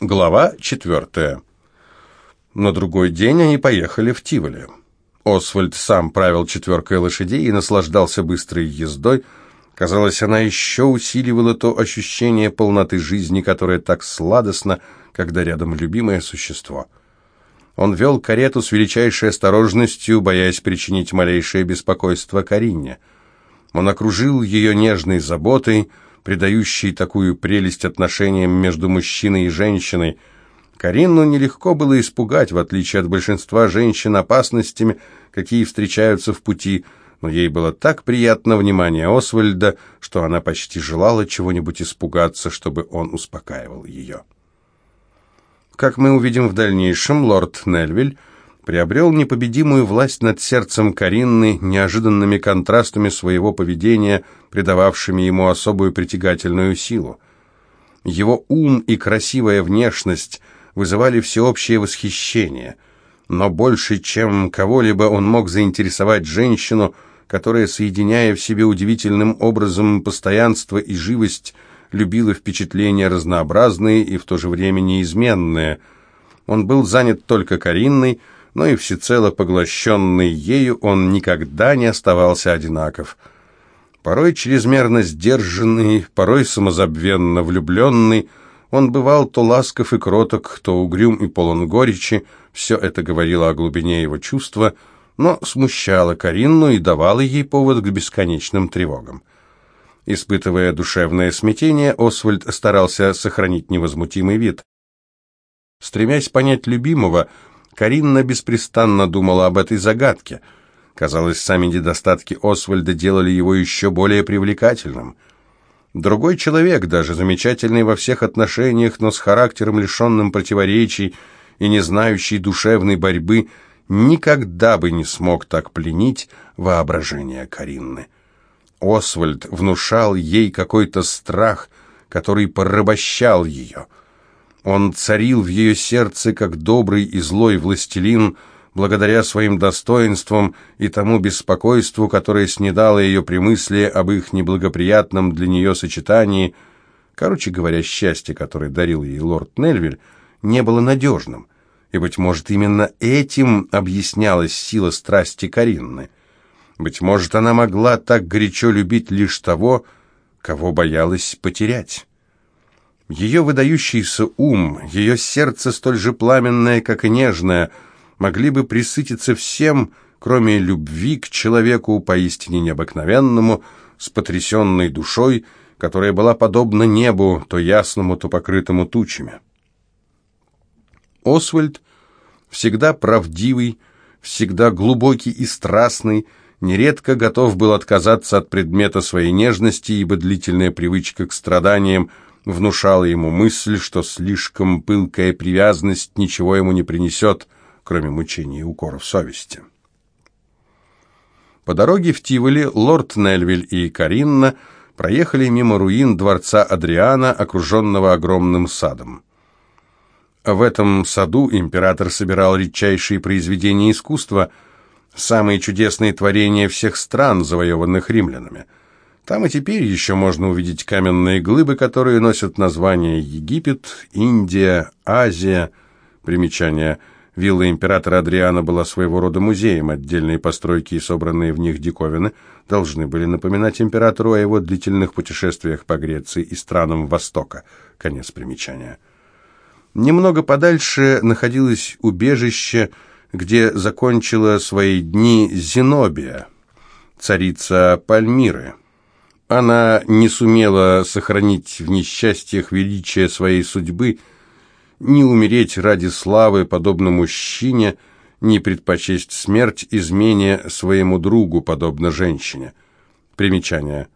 Глава четвертая. На другой день они поехали в Тиволи. Освальд сам правил четверкой лошадей и наслаждался быстрой ездой. Казалось, она еще усиливала то ощущение полноты жизни, которое так сладостно, когда рядом любимое существо. Он вел карету с величайшей осторожностью, боясь причинить малейшее беспокойство Карине. Он окружил ее нежной заботой, придающей такую прелесть отношениям между мужчиной и женщиной. Карину нелегко было испугать, в отличие от большинства женщин, опасностями, какие встречаются в пути, но ей было так приятно внимание Освальда, что она почти желала чего-нибудь испугаться, чтобы он успокаивал ее. Как мы увидим в дальнейшем, лорд Нельвиль приобрел непобедимую власть над сердцем Каринны неожиданными контрастами своего поведения, придававшими ему особую притягательную силу. Его ум и красивая внешность вызывали всеобщее восхищение – но больше, чем кого-либо он мог заинтересовать женщину, которая, соединяя в себе удивительным образом постоянство и живость, любила впечатления разнообразные и в то же время неизменные. Он был занят только Каринной, но и всецело поглощенный ею он никогда не оставался одинаков. Порой чрезмерно сдержанный, порой самозабвенно влюбленный, он бывал то ласков и кроток, то угрюм и полон горечи, все это говорило о глубине его чувства, но смущало Каринну и давало ей повод к бесконечным тревогам. Испытывая душевное смятение, Освальд старался сохранить невозмутимый вид. Стремясь понять любимого, Каринна беспрестанно думала об этой загадке. Казалось, сами недостатки Освальда делали его еще более привлекательным – Другой человек, даже замечательный во всех отношениях, но с характером лишенным противоречий и не знающий душевной борьбы, никогда бы не смог так пленить воображение Каринны. Освальд внушал ей какой-то страх, который порабощал ее. Он царил в ее сердце, как добрый и злой властелин, благодаря своим достоинствам и тому беспокойству, которое снедало ее при мысли об их неблагоприятном для нее сочетании. Короче говоря, счастье, которое дарил ей лорд Нельвиль, не было надежным, и, быть может, именно этим объяснялась сила страсти Каринны. Быть может, она могла так горячо любить лишь того, кого боялась потерять. Ее выдающийся ум, ее сердце столь же пламенное, как и нежное – могли бы присытиться всем, кроме любви к человеку поистине необыкновенному, с потрясенной душой, которая была подобна небу, то ясному, то покрытому тучами. Освальд, всегда правдивый, всегда глубокий и страстный, нередко готов был отказаться от предмета своей нежности, ибо длительная привычка к страданиям внушала ему мысль, что слишком пылкая привязанность ничего ему не принесет – кроме мучений и укоров совести. По дороге в Тиволи лорд Нельвиль и Каринна проехали мимо руин дворца Адриана, окруженного огромным садом. В этом саду император собирал редчайшие произведения искусства, самые чудесные творения всех стран, завоеванных римлянами. Там и теперь еще можно увидеть каменные глыбы, которые носят названия Египет, Индия, Азия. Примечание – Вилла императора Адриана была своего рода музеем, отдельные постройки и собранные в них диковины должны были напоминать императору о его длительных путешествиях по Греции и странам Востока. Конец примечания. Немного подальше находилось убежище, где закончила свои дни Зенобия, царица Пальмиры. Она не сумела сохранить в несчастьях величие своей судьбы – не умереть ради славы, подобно мужчине, не предпочесть смерть измене своему другу, подобно женщине. Примечание.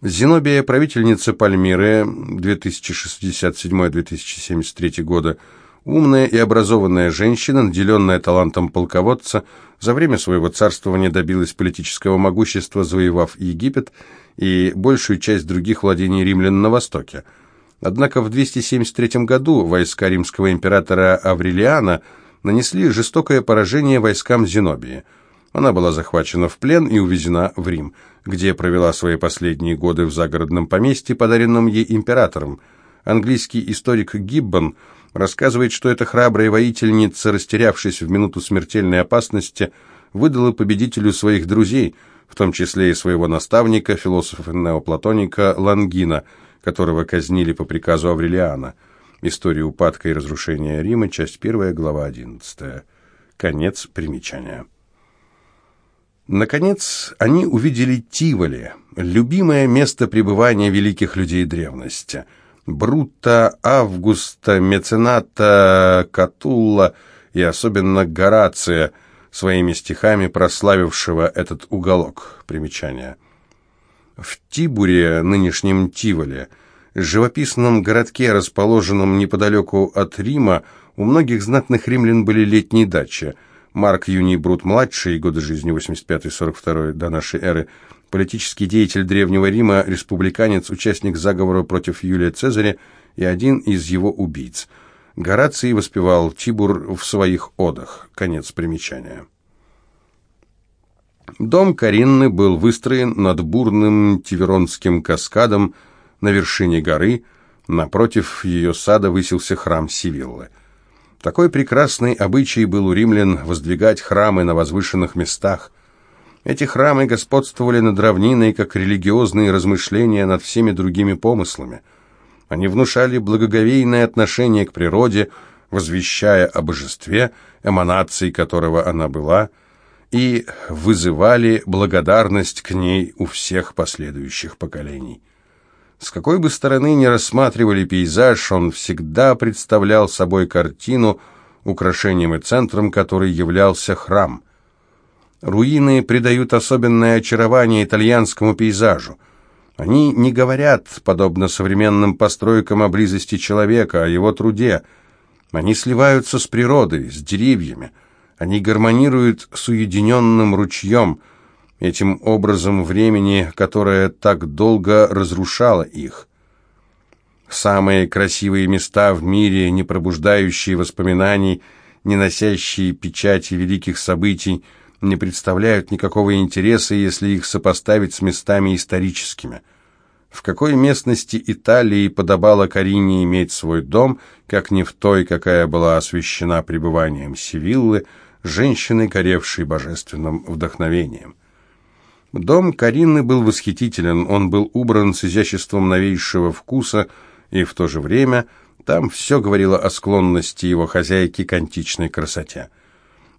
Зенобия, правительница Пальмиры, 2067-2073 года, умная и образованная женщина, наделенная талантом полководца, за время своего царствования добилась политического могущества, завоевав Египет и большую часть других владений римлян на Востоке – Однако в 273 году войска римского императора Аврелиана нанесли жестокое поражение войскам Зенобии. Она была захвачена в плен и увезена в Рим, где провела свои последние годы в загородном поместье, подаренном ей императором. Английский историк Гиббон рассказывает, что эта храбрая воительница, растерявшись в минуту смертельной опасности, выдала победителю своих друзей, в том числе и своего наставника, философа-неоплатоника Лангина, которого казнили по приказу Аврелиана. История упадка и разрушения Рима, часть 1, глава 11. Конец примечания. Наконец, они увидели Тиволи, любимое место пребывания великих людей древности. Брута, Августа, Мецената, Катулла и особенно Горация, своими стихами прославившего этот уголок. Примечание. В Тибуре, нынешнем Тиволе, живописном городке, расположенном неподалеку от Рима, у многих знатных римлян были летние дачи – Марк Юний Брут-младший, годы жизни 85-42 до нашей эры, политический деятель Древнего Рима, республиканец, участник заговора против Юлия Цезаря и один из его убийц. Гораций воспевал Тибур в своих одах. Конец примечания. Дом Каринны был выстроен над бурным Тиверонским каскадом на вершине горы, напротив ее сада высился храм Сивиллы. Такой прекрасный обычай был у римлян воздвигать храмы на возвышенных местах. Эти храмы господствовали над равниной, как религиозные размышления над всеми другими помыслами. Они внушали благоговейное отношение к природе, возвещая о божестве, эманацией которого она была, и вызывали благодарность к ней у всех последующих поколений. С какой бы стороны ни рассматривали пейзаж, он всегда представлял собой картину, украшением и центром которой являлся храм. Руины придают особенное очарование итальянскому пейзажу. Они не говорят, подобно современным постройкам, о близости человека, о его труде. Они сливаются с природой, с деревьями. Они гармонируют с уединенным ручьем – этим образом времени, которое так долго разрушало их. Самые красивые места в мире, не пробуждающие воспоминаний, не носящие печати великих событий, не представляют никакого интереса, если их сопоставить с местами историческими. В какой местности Италии подобало Карине иметь свой дом, как не в той, какая была освящена пребыванием Севиллы, женщины, горевшей божественным вдохновением? Дом Карины был восхитителен, он был убран с изяществом новейшего вкуса, и в то же время там все говорило о склонности его хозяйки к античной красоте.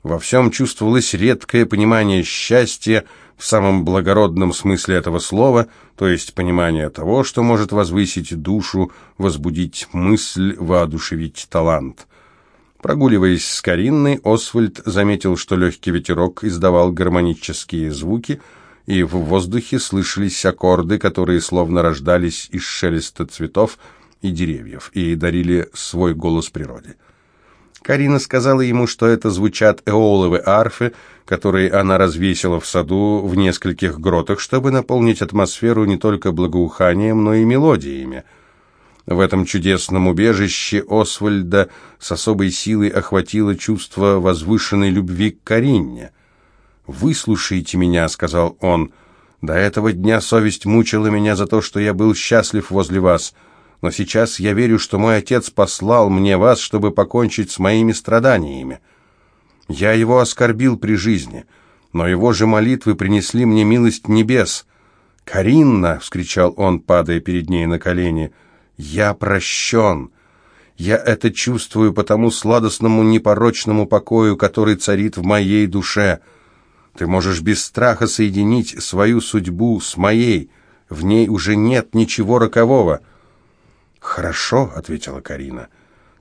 Во всем чувствовалось редкое понимание счастья в самом благородном смысле этого слова, то есть понимание того, что может возвысить душу, возбудить мысль, воодушевить талант. Прогуливаясь с Каринной, Освальд заметил, что легкий ветерок издавал гармонические звуки – и в воздухе слышались аккорды, которые словно рождались из шелеста цветов и деревьев, и дарили свой голос природе. Карина сказала ему, что это звучат эоловы арфы, которые она развесила в саду в нескольких гротах, чтобы наполнить атмосферу не только благоуханием, но и мелодиями. В этом чудесном убежище Освальда с особой силой охватило чувство возвышенной любви к Карине – «Выслушайте меня», — сказал он. «До этого дня совесть мучила меня за то, что я был счастлив возле вас. Но сейчас я верю, что мой отец послал мне вас, чтобы покончить с моими страданиями. Я его оскорбил при жизни, но его же молитвы принесли мне милость небес». «Каринна!» — вскричал он, падая перед ней на колени. «Я прощен!» Я это чувствую по тому сладостному непорочному покою, который царит в моей душе. Ты можешь без страха соединить свою судьбу с моей. В ней уже нет ничего рокового». «Хорошо», — ответила Карина.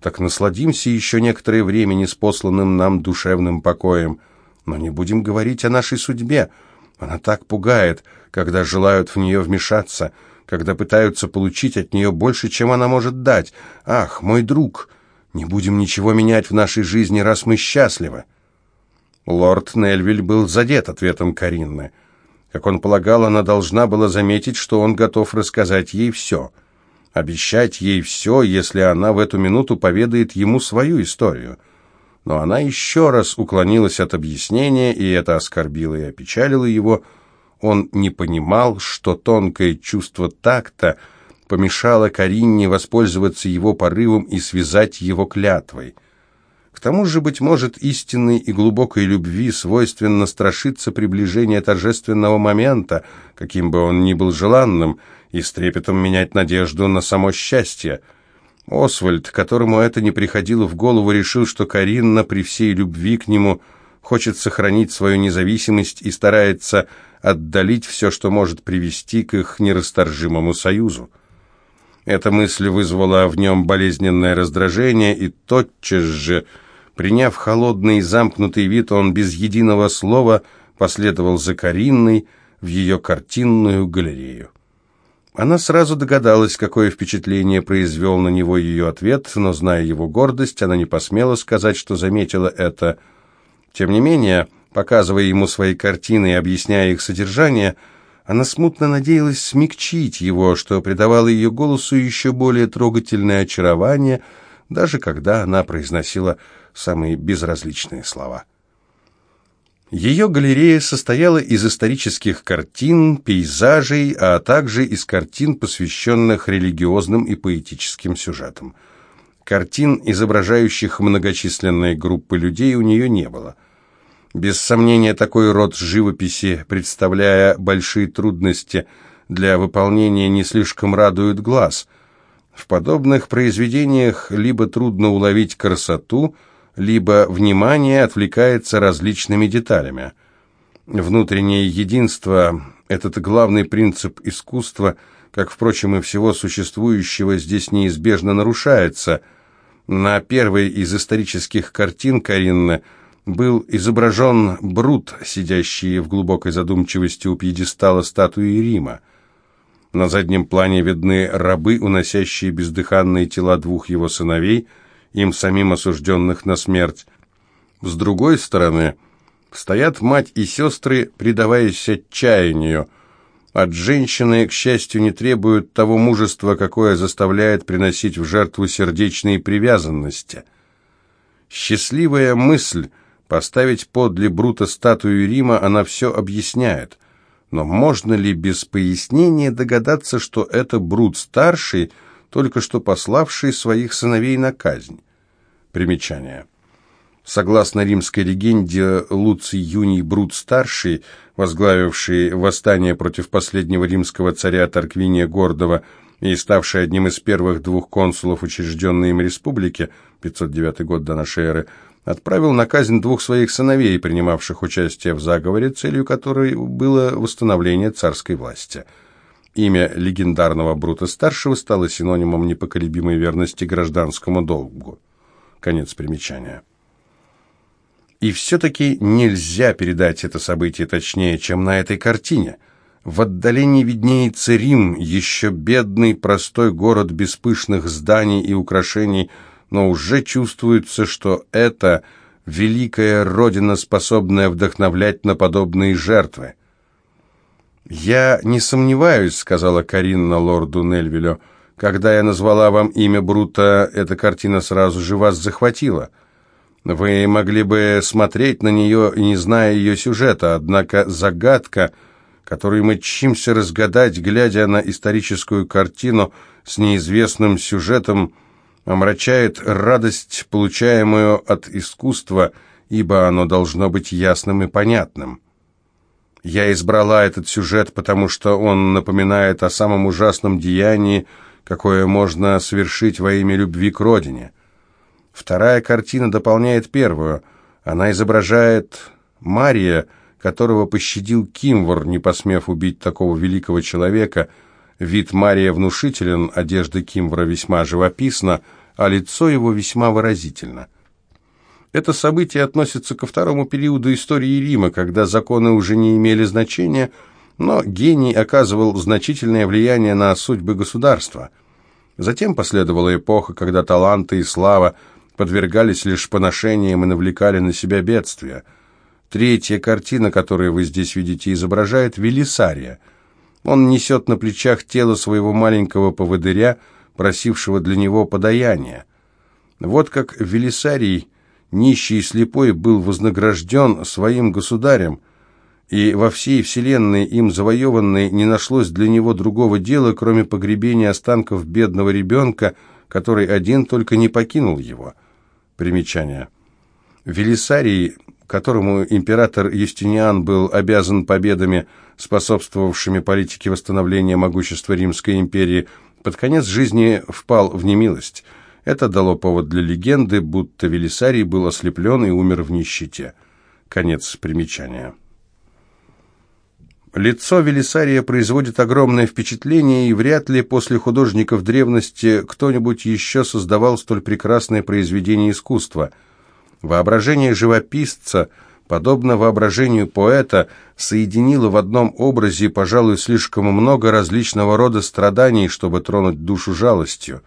«Так насладимся еще некоторое время неспосланным нам душевным покоем. Но не будем говорить о нашей судьбе. Она так пугает, когда желают в нее вмешаться, когда пытаются получить от нее больше, чем она может дать. Ах, мой друг, не будем ничего менять в нашей жизни, раз мы счастливы». Лорд Нельвиль был задет ответом Каринны. Как он полагал, она должна была заметить, что он готов рассказать ей все. Обещать ей все, если она в эту минуту поведает ему свою историю. Но она еще раз уклонилась от объяснения, и это оскорбило и опечалило его. Он не понимал, что тонкое чувство такта помешало Каринне воспользоваться его порывом и связать его клятвой. К тому же, быть может, истинной и глубокой любви свойственно страшиться приближения торжественного момента, каким бы он ни был желанным, и с трепетом менять надежду на само счастье. Освальд, которому это не приходило в голову, решил, что Каринна при всей любви к нему хочет сохранить свою независимость и старается отдалить все, что может привести к их нерасторжимому союзу. Эта мысль вызвала в нем болезненное раздражение, и тотчас же, приняв холодный и замкнутый вид, он без единого слова последовал за Каринной в ее картинную галерею. Она сразу догадалась, какое впечатление произвел на него ее ответ, но, зная его гордость, она не посмела сказать, что заметила это. Тем не менее, показывая ему свои картины и объясняя их содержание, она смутно надеялась смягчить его, что придавало ее голосу еще более трогательное очарование, даже когда она произносила самые безразличные слова. Ее галерея состояла из исторических картин, пейзажей, а также из картин, посвященных религиозным и поэтическим сюжетам. Картин, изображающих многочисленные группы людей, у нее не было – без сомнения, такой род живописи, представляя большие трудности для выполнения, не слишком радует глаз. В подобных произведениях либо трудно уловить красоту, либо внимание отвлекается различными деталями. Внутреннее единство – этот главный принцип искусства, как, впрочем, и всего существующего, здесь неизбежно нарушается. На первой из исторических картин Каринны – был изображен Брут, сидящий в глубокой задумчивости у пьедестала статуи Рима. На заднем плане видны рабы, уносящие бездыханные тела двух его сыновей, им самим осужденных на смерть. С другой стороны стоят мать и сестры, предаваясь отчаянию. От женщины, к счастью, не требуют того мужества, какое заставляет приносить в жертву сердечные привязанности. Счастливая мысль – Поставить подле Брута статую Рима она все объясняет. Но можно ли без пояснения догадаться, что это Брут-старший, только что пославший своих сыновей на казнь? Примечание. Согласно римской легенде, Луций Юний Брут-старший, возглавивший восстание против последнего римского царя Тарквиния Гордого и ставший одним из первых двух консулов учрежденной им республики, 509 год до нашей эры, отправил на казнь двух своих сыновей, принимавших участие в заговоре, целью которой было восстановление царской власти. Имя легендарного Брута-старшего стало синонимом непоколебимой верности гражданскому долгу. Конец примечания. И все-таки нельзя передать это событие точнее, чем на этой картине. В отдалении виднеется Рим, еще бедный, простой город без пышных зданий и украшений – но уже чувствуется, что это великая родина, способная вдохновлять на подобные жертвы. «Я не сомневаюсь», — сказала Каринна лорду Нельвилю, «когда я назвала вам имя Брута, эта картина сразу же вас захватила. Вы могли бы смотреть на нее, не зная ее сюжета, однако загадка, которую мы чимся разгадать, глядя на историческую картину с неизвестным сюжетом, — омрачает радость, получаемую от искусства, ибо оно должно быть ясным и понятным. Я избрала этот сюжет, потому что он напоминает о самом ужасном деянии, какое можно совершить во имя любви к родине. Вторая картина дополняет первую. Она изображает Мария, которого пощадил Кимвор, не посмев убить такого великого человека – Вид Мария внушителен, одежда Кимвра весьма живописна, а лицо его весьма выразительно. Это событие относится ко второму периоду истории Рима, когда законы уже не имели значения, но гений оказывал значительное влияние на судьбы государства. Затем последовала эпоха, когда таланты и слава подвергались лишь поношениям и навлекали на себя бедствия. Третья картина, которую вы здесь видите, изображает Велисария – он несет на плечах тело своего маленького поводыря, просившего для него подаяния. Вот как Велисарий, нищий и слепой, был вознагражден своим государем, и во всей вселенной им завоеванной не нашлось для него другого дела, кроме погребения останков бедного ребенка, который один только не покинул его. Примечание. Велисарий, которому император Юстиниан был обязан победами, способствовавшими политике восстановления могущества Римской империи, под конец жизни впал в немилость. Это дало повод для легенды, будто Велисарий был ослеплен и умер в нищете. Конец примечания. Лицо Велисария производит огромное впечатление, и вряд ли после художников древности кто-нибудь еще создавал столь прекрасное произведение искусства. Воображение живописца, подобно воображению поэта, соединило в одном образе, пожалуй, слишком много различного рода страданий, чтобы тронуть душу жалостью.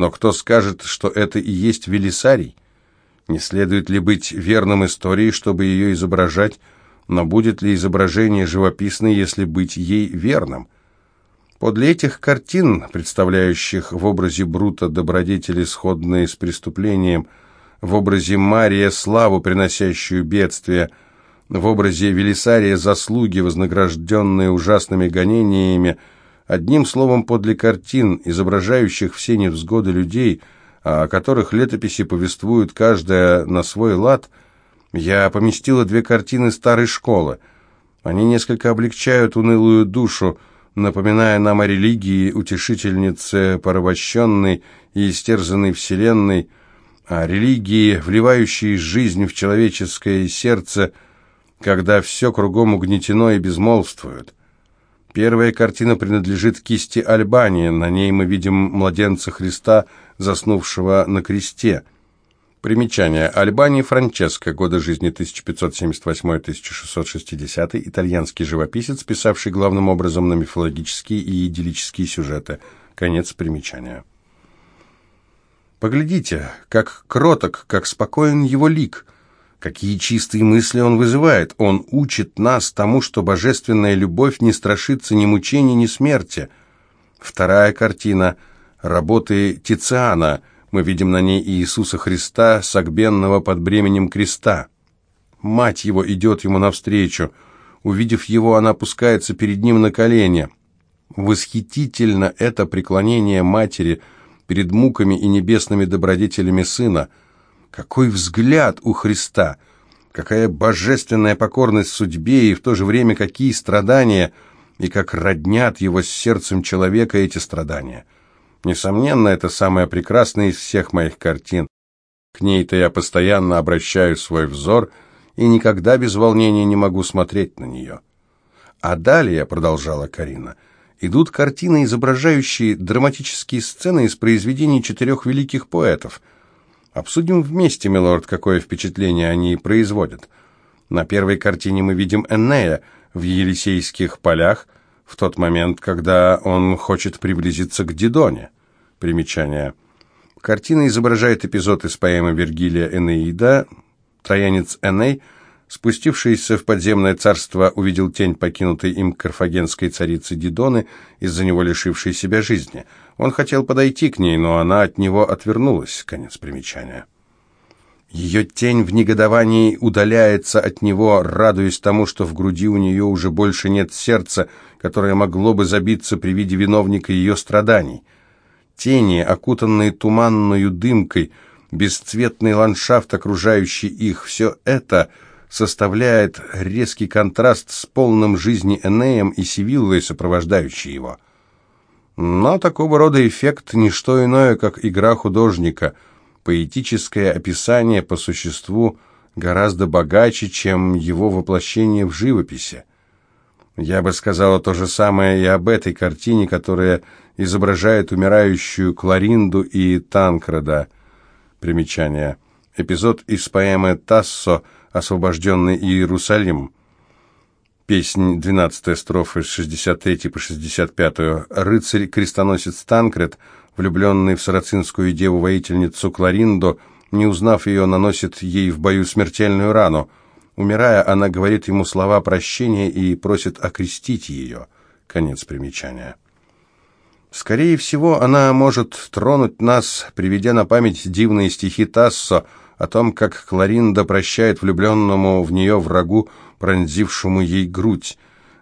Но кто скажет, что это и есть Велисарий? Не следует ли быть верным истории, чтобы ее изображать, но будет ли изображение живописное, если быть ей верным? Подле этих картин, представляющих в образе Брута добродетели, сходные с преступлением, в образе Мария славу, приносящую бедствие, в образе Велисария заслуги, вознагражденные ужасными гонениями, одним словом, подле картин, изображающих все невзгоды людей, о которых летописи повествуют каждая на свой лад – я поместила две картины старой школы. Они несколько облегчают унылую душу, напоминая нам о религии, утешительнице порабощенной и истерзанной вселенной, о религии, вливающей жизнь в человеческое сердце, когда все кругом угнетено и безмолвствует. Первая картина принадлежит кисти Альбании, на ней мы видим младенца Христа, заснувшего на кресте – Примечание. Альбани Франческо, годы жизни 1578-1660, итальянский живописец, писавший главным образом на мифологические и идиллические сюжеты. Конец примечания. Поглядите, как кроток, как спокоен его лик, какие чистые мысли он вызывает. Он учит нас тому, что божественная любовь не страшится ни мучений, ни смерти. Вторая картина – работы Тициана – мы видим на ней Иисуса Христа, согбенного под бременем креста. Мать его идет ему навстречу. Увидев его, она опускается перед ним на колени. Восхитительно это преклонение матери перед муками и небесными добродетелями сына. Какой взгляд у Христа! Какая божественная покорность судьбе и в то же время какие страдания, и как роднят его с сердцем человека эти страдания. Несомненно, это самая прекрасная из всех моих картин. К ней-то я постоянно обращаю свой взор и никогда без волнения не могу смотреть на нее. А далее, продолжала Карина, идут картины, изображающие драматические сцены из произведений четырех великих поэтов. Обсудим вместе, милорд, какое впечатление они производят. На первой картине мы видим Эннея в Елисейских полях – в тот момент, когда он хочет приблизиться к Дидоне. Примечание. Картина изображает эпизод из поэмы Вергилия «Энеида». Троянец Эней, спустившийся в подземное царство, увидел тень покинутой им карфагенской царицы Дидоны, из-за него лишившей себя жизни. Он хотел подойти к ней, но она от него отвернулась. Конец примечания. Ее тень в негодовании удаляется от него, радуясь тому, что в груди у нее уже больше нет сердца, которое могло бы забиться при виде виновника ее страданий. Тени, окутанные туманную дымкой, бесцветный ландшафт, окружающий их, все это составляет резкий контраст с полным жизни Энеем и Сивиллой, сопровождающей его. Но такого рода эффект – не что иное, как игра художника – поэтическое описание по существу гораздо богаче, чем его воплощение в живописи. Я бы сказала то же самое и об этой картине, которая изображает умирающую Кларинду и Танкреда. Примечание. Эпизод из поэмы «Тассо. Освобожденный Иерусалим». Песнь, 12 строфы, 63 по 65. Рыцарь-крестоносец Танкред – влюбленный в сарацинскую деву-воительницу Клариндо, не узнав ее, наносит ей в бою смертельную рану. Умирая, она говорит ему слова прощения и просит окрестить ее. Конец примечания. Скорее всего, она может тронуть нас, приведя на память дивные стихи Тассо о том, как Кларинда прощает влюбленному в нее врагу пронзившему ей грудь.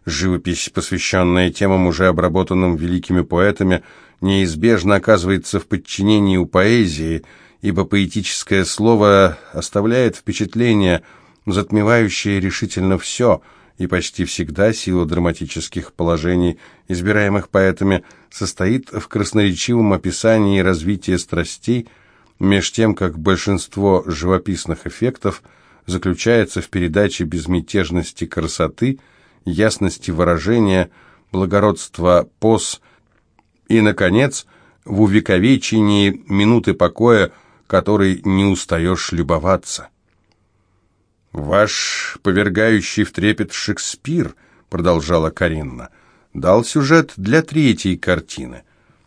Живопись, посвященная темам, уже обработанным великими поэтами, неизбежно оказывается в подчинении у поэзии, ибо поэтическое слово оставляет впечатление, затмевающее решительно все, и почти всегда сила драматических положений, избираемых поэтами, состоит в красноречивом описании развития страстей, меж тем, как большинство живописных эффектов заключается в передаче безмятежности красоты, ясности выражения, благородства поз и, наконец, в увековечении минуты покоя, которой не устаешь любоваться. «Ваш повергающий в трепет Шекспир», — продолжала Каринна, — «дал сюжет для третьей картины.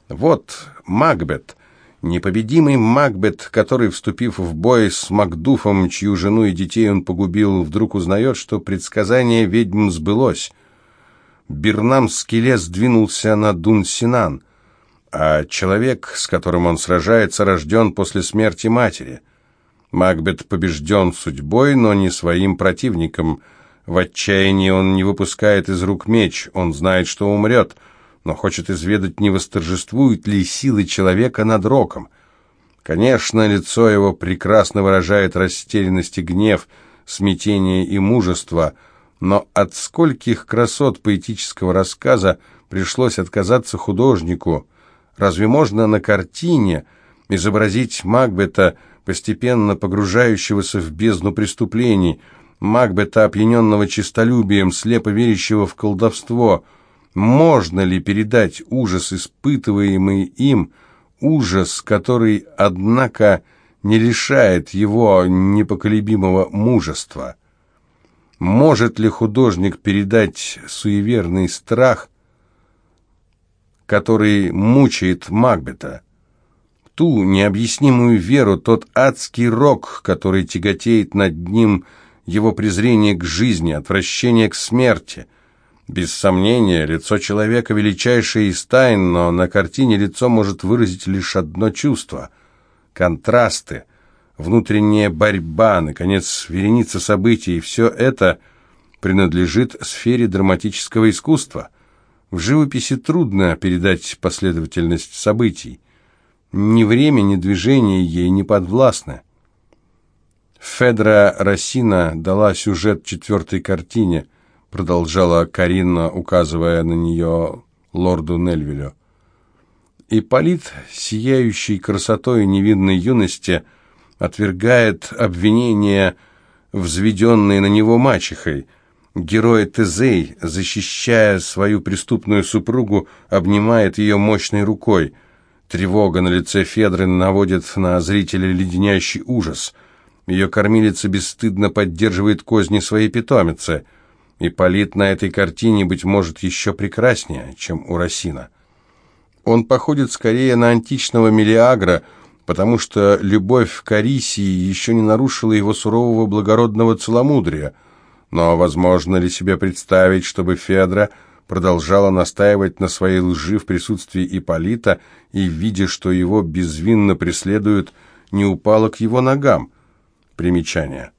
Вот Макбет, непобедимый Макбет, который, вступив в бой с Макдуфом, чью жену и детей он погубил, вдруг узнает, что предсказание ведьм сбылось. Бирнамский лес сдвинулся на Дун-Синан, а человек, с которым он сражается, рожден после смерти матери». Макбет побежден судьбой, но не своим противником. В отчаянии он не выпускает из рук меч, он знает, что умрет, но хочет изведать, не восторжествуют ли силы человека над роком. Конечно, лицо его прекрасно выражает растерянность и гнев, смятение и мужество, но от скольких красот поэтического рассказа пришлось отказаться художнику. Разве можно на картине изобразить Макбета – постепенно погружающегося в бездну преступлений, Макбета, опьяненного честолюбием, слепо верящего в колдовство. Можно ли передать ужас, испытываемый им, ужас, который, однако, не лишает его непоколебимого мужества? Может ли художник передать суеверный страх, который мучает Макбета? ту необъяснимую веру, тот адский рок, который тяготеет над ним, его презрение к жизни, отвращение к смерти. Без сомнения, лицо человека величайшее из тайн, но на картине лицо может выразить лишь одно чувство — контрасты, внутренняя борьба, наконец, вереница событий, все это принадлежит сфере драматического искусства. В живописи трудно передать последовательность событий. Ни время, ни движение ей не подвластны. Федра Росина дала сюжет четвертой картине, продолжала Карина, указывая на нее лорду Нельвилю. Ипполит, сияющий красотой невинной юности, отвергает обвинения, взведенные на него мачехой. Герой Тезей, защищая свою преступную супругу, обнимает ее мощной рукой – Тревога на лице Федры наводит на зрителя леденящий ужас. Ее кормилица бесстыдно поддерживает козни своей питомицы. И Полит на этой картине, быть может, еще прекраснее, чем у Росина. Он походит скорее на античного Мелиагра, потому что любовь к Арисии еще не нарушила его сурового благородного целомудрия. Но возможно ли себе представить, чтобы Федра продолжала настаивать на своей лжи в присутствии Ипполита и, видя, что его безвинно преследуют, не упала к его ногам. Примечание.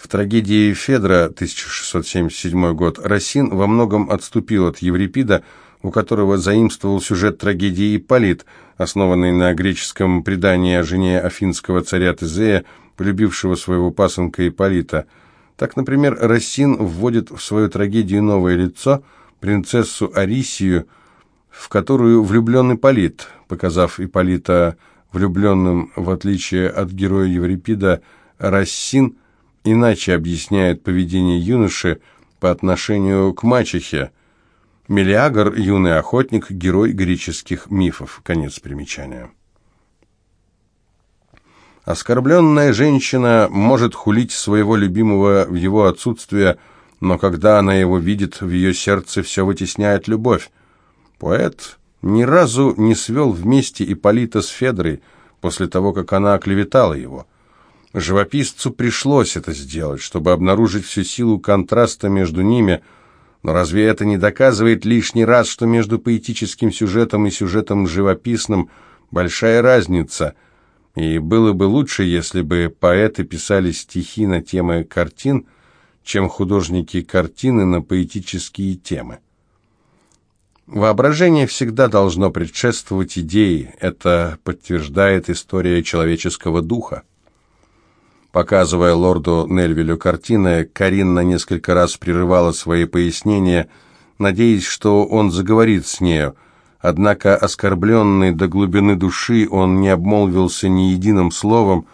В трагедии Федра, 1677 год, Росин во многом отступил от Еврипида, у которого заимствовал сюжет трагедии Ипполит, основанный на греческом предании о жене афинского царя Тезея, полюбившего своего пасынка Ипполита. Так, например, Рассин вводит в свою трагедию новое лицо – принцессу Арисию, в которую влюблен Ипполит, показав Ипполита влюбленным, в отличие от героя Еврипида, Рассин иначе объясняет поведение юноши по отношению к мачехе. Мелиагр – юный охотник, герой греческих мифов. Конец примечания. Оскорбленная женщина может хулить своего любимого в его отсутствие – но когда она его видит, в ее сердце все вытесняет любовь. Поэт ни разу не свел вместе Ипполита с Федрой после того, как она оклеветала его. Живописцу пришлось это сделать, чтобы обнаружить всю силу контраста между ними, но разве это не доказывает лишний раз, что между поэтическим сюжетом и сюжетом живописным большая разница, и было бы лучше, если бы поэты писали стихи на темы картин, чем художники картины на поэтические темы. Воображение всегда должно предшествовать идее, это подтверждает история человеческого духа. Показывая лорду Нельвилю картины, Каринна несколько раз прерывала свои пояснения, надеясь, что он заговорит с нею, однако оскорбленный до глубины души он не обмолвился ни единым словом,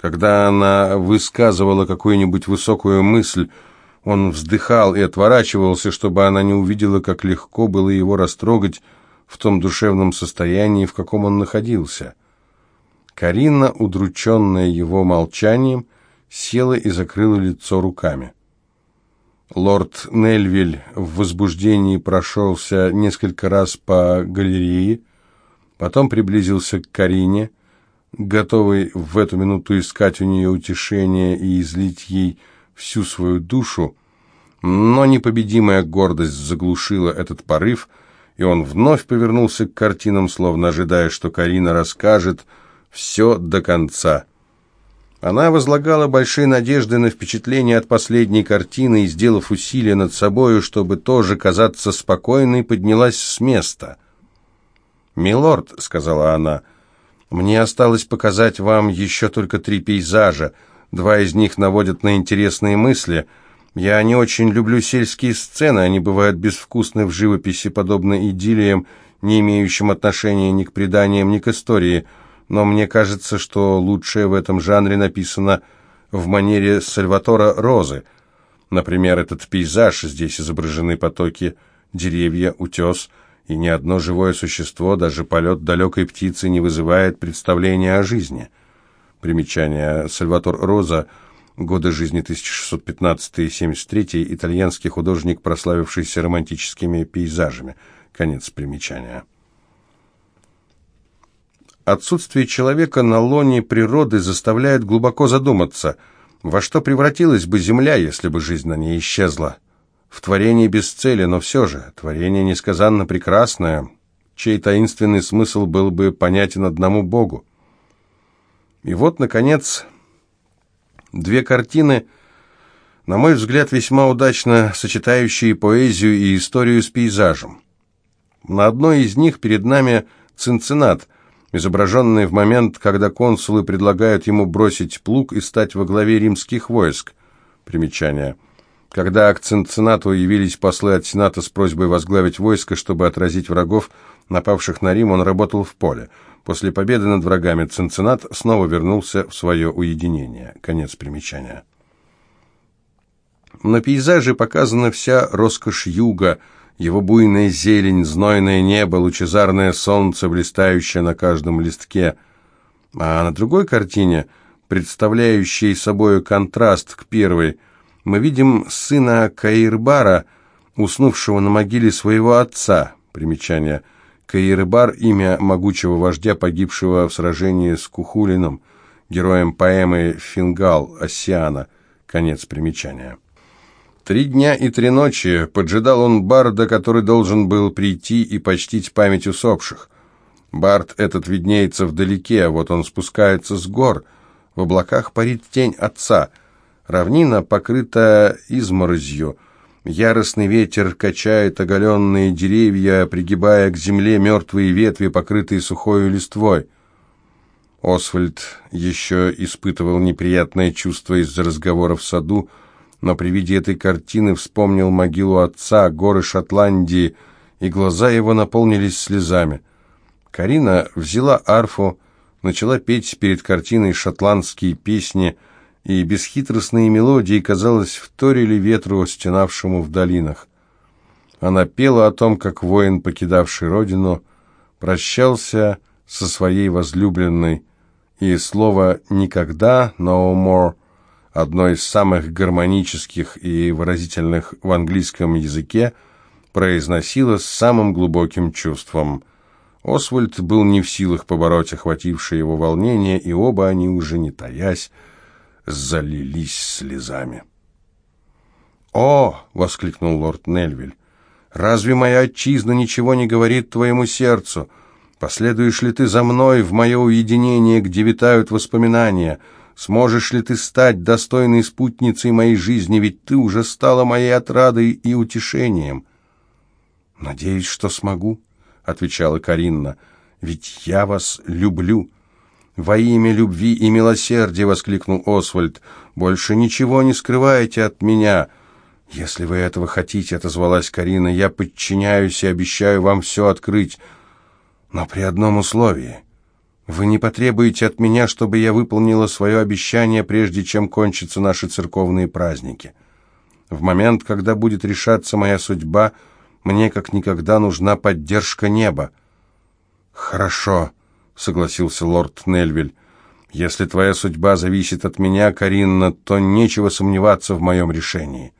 когда она высказывала какую-нибудь высокую мысль, он вздыхал и отворачивался, чтобы она не увидела, как легко было его растрогать в том душевном состоянии, в каком он находился. Карина, удрученная его молчанием, села и закрыла лицо руками. Лорд Нельвиль в возбуждении прошелся несколько раз по галерее, потом приблизился к Карине, готовый в эту минуту искать у нее утешение и излить ей всю свою душу, но непобедимая гордость заглушила этот порыв, и он вновь повернулся к картинам, словно ожидая, что Карина расскажет все до конца. Она возлагала большие надежды на впечатление от последней картины и, сделав усилие над собою, чтобы тоже казаться спокойной, поднялась с места. «Милорд», — сказала она, — «мне осталось показать вам еще только три пейзажа, два из них наводят на интересные мысли». Я не очень люблю сельские сцены, они бывают безвкусны в живописи, подобно идиллиям, не имеющим отношения ни к преданиям, ни к истории – но мне кажется, что лучшее в этом жанре написано в манере Сальватора Розы. Например, этот пейзаж, здесь изображены потоки, деревья, утес, и ни одно живое существо, даже полет далекой птицы не вызывает представления о жизни. Примечание. Сальватор Роза, годы жизни 1615-73, итальянский художник, прославившийся романтическими пейзажами. Конец примечания. Отсутствие человека на лоне природы заставляет глубоко задуматься, во что превратилась бы Земля, если бы жизнь на ней исчезла. В творении без цели, но все же, творение несказанно прекрасное, чей таинственный смысл был бы понятен одному Богу. И вот, наконец, две картины, на мой взгляд, весьма удачно сочетающие поэзию и историю с пейзажем. На одной из них перед нами Цинциннат, изображенный в момент, когда консулы предлагают ему бросить плуг и стать во главе римских войск. Примечание. Когда к Цинциннату явились послы от Сената с просьбой возглавить войско, чтобы отразить врагов, напавших на Рим, он работал в поле. После победы над врагами Цинциннат снова вернулся в свое уединение. Конец примечания. На пейзаже показана вся роскошь юга – его буйная зелень, знойное небо, лучезарное солнце, блистающее на каждом листке. А на другой картине, представляющей собой контраст к первой, мы видим сына Каирбара, уснувшего на могиле своего отца. Примечание. Каирбар – имя могучего вождя, погибшего в сражении с Кухулином, героем поэмы «Фингал» Оссиана. Конец примечания. Три дня и три ночи поджидал он Барда, который должен был прийти и почтить память усопших. Бард этот виднеется вдалеке, вот он спускается с гор. В облаках парит тень отца. Равнина покрыта изморозью. Яростный ветер качает оголенные деревья, пригибая к земле мертвые ветви, покрытые сухой листвой. Освальд еще испытывал неприятное чувство из-за разговора в саду, но при виде этой картины вспомнил могилу отца, горы Шотландии, и глаза его наполнились слезами. Карина взяла арфу, начала петь перед картиной шотландские песни, и бесхитростные мелодии, казалось, вторили ветру, стенавшему в долинах. Она пела о том, как воин, покидавший родину, прощался со своей возлюбленной, и слово «никогда», «no more», одно из самых гармонических и выразительных в английском языке, произносила с самым глубоким чувством. Освальд был не в силах побороть охватившее его волнение, и оба они, уже не таясь, залились слезами. «О!» — воскликнул лорд Нельвиль. «Разве моя отчизна ничего не говорит твоему сердцу? Последуешь ли ты за мной в мое уединение, где витают воспоминания?» Сможешь ли ты стать достойной спутницей моей жизни, ведь ты уже стала моей отрадой и утешением?» «Надеюсь, что смогу», — отвечала Каринна, — «ведь я вас люблю». «Во имя любви и милосердия!» — воскликнул Освальд. «Больше ничего не скрывайте от меня!» «Если вы этого хотите», — отозвалась Карина, — «я подчиняюсь и обещаю вам все открыть, но при одном условии. Вы не потребуете от меня, чтобы я выполнила свое обещание, прежде чем кончатся наши церковные праздники. В момент, когда будет решаться моя судьба, мне как никогда нужна поддержка неба». «Хорошо», — согласился лорд Нельвиль. «Если твоя судьба зависит от меня, Каринна, то нечего сомневаться в моем решении».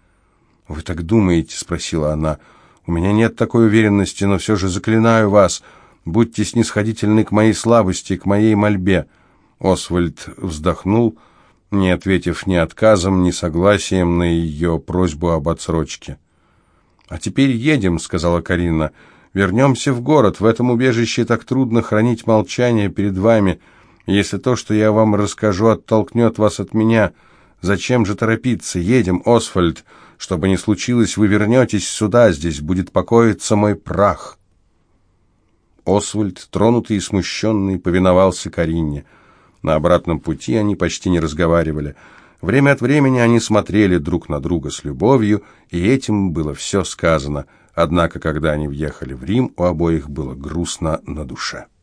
«Вы так думаете?» — спросила она. «У меня нет такой уверенности, но все же заклинаю вас. Будьте снисходительны к моей слабости, к моей мольбе». Освальд вздохнул, не ответив ни отказом, ни согласием на ее просьбу об отсрочке. «А теперь едем», — сказала Карина. «Вернемся в город. В этом убежище так трудно хранить молчание перед вами. Если то, что я вам расскажу, оттолкнет вас от меня, зачем же торопиться? Едем, Освальд». Что бы ни случилось, вы вернетесь сюда, здесь будет покоиться мой прах». Освальд, тронутый и смущенный, повиновался Каринне. На обратном пути они почти не разговаривали. Время от времени они смотрели друг на друга с любовью, и этим было все сказано. Однако, когда они въехали в Рим, у обоих было грустно на душе.